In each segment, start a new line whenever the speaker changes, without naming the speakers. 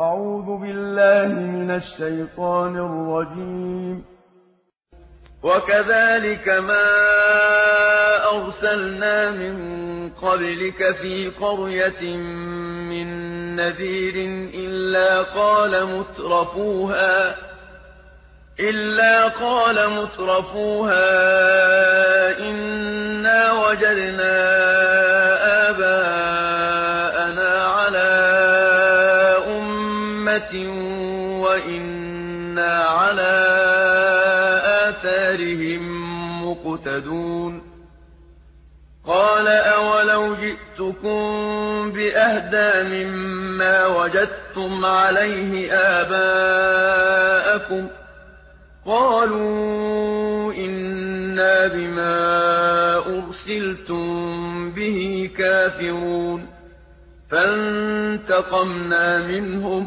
أعوذ بالله من الشيطان الرجيم.
وكذلك ما أرسلنا من قبلك في قرية من نذير إلا قال مترفوها إلا قال مترفوها إنا وجدنا وإنا على آثارهم مقتدون قال أولو جئتكم بأهدى مما وجدتم عليه آباءكم قالوا إنا بما أرسلتم به كافرون فانتقمنا منهم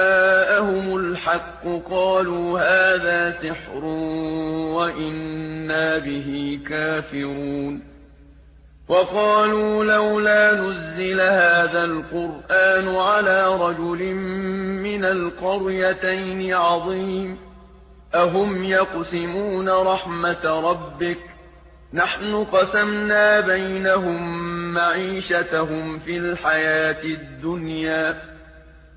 الحق قالوا هذا سحر وإنا به كافرون. وقالوا لولا نزل هذا القرآن على رجل من القريتين عظيم. أهم يقسمون رحمة ربك؟ نحن قسمنا بينهم معيشتهم في الحياة الدنيا.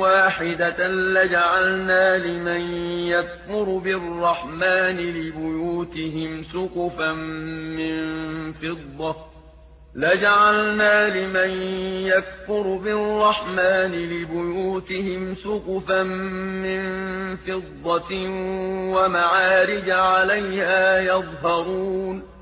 واحدة لجعلنا لمن يكفر بالرحمن لبيوتهم سقفا من فضة. لجعلنا لمن يكفر بالرحمن لبيوتهم سقفا من فضة ومعارج عليها يظهرون.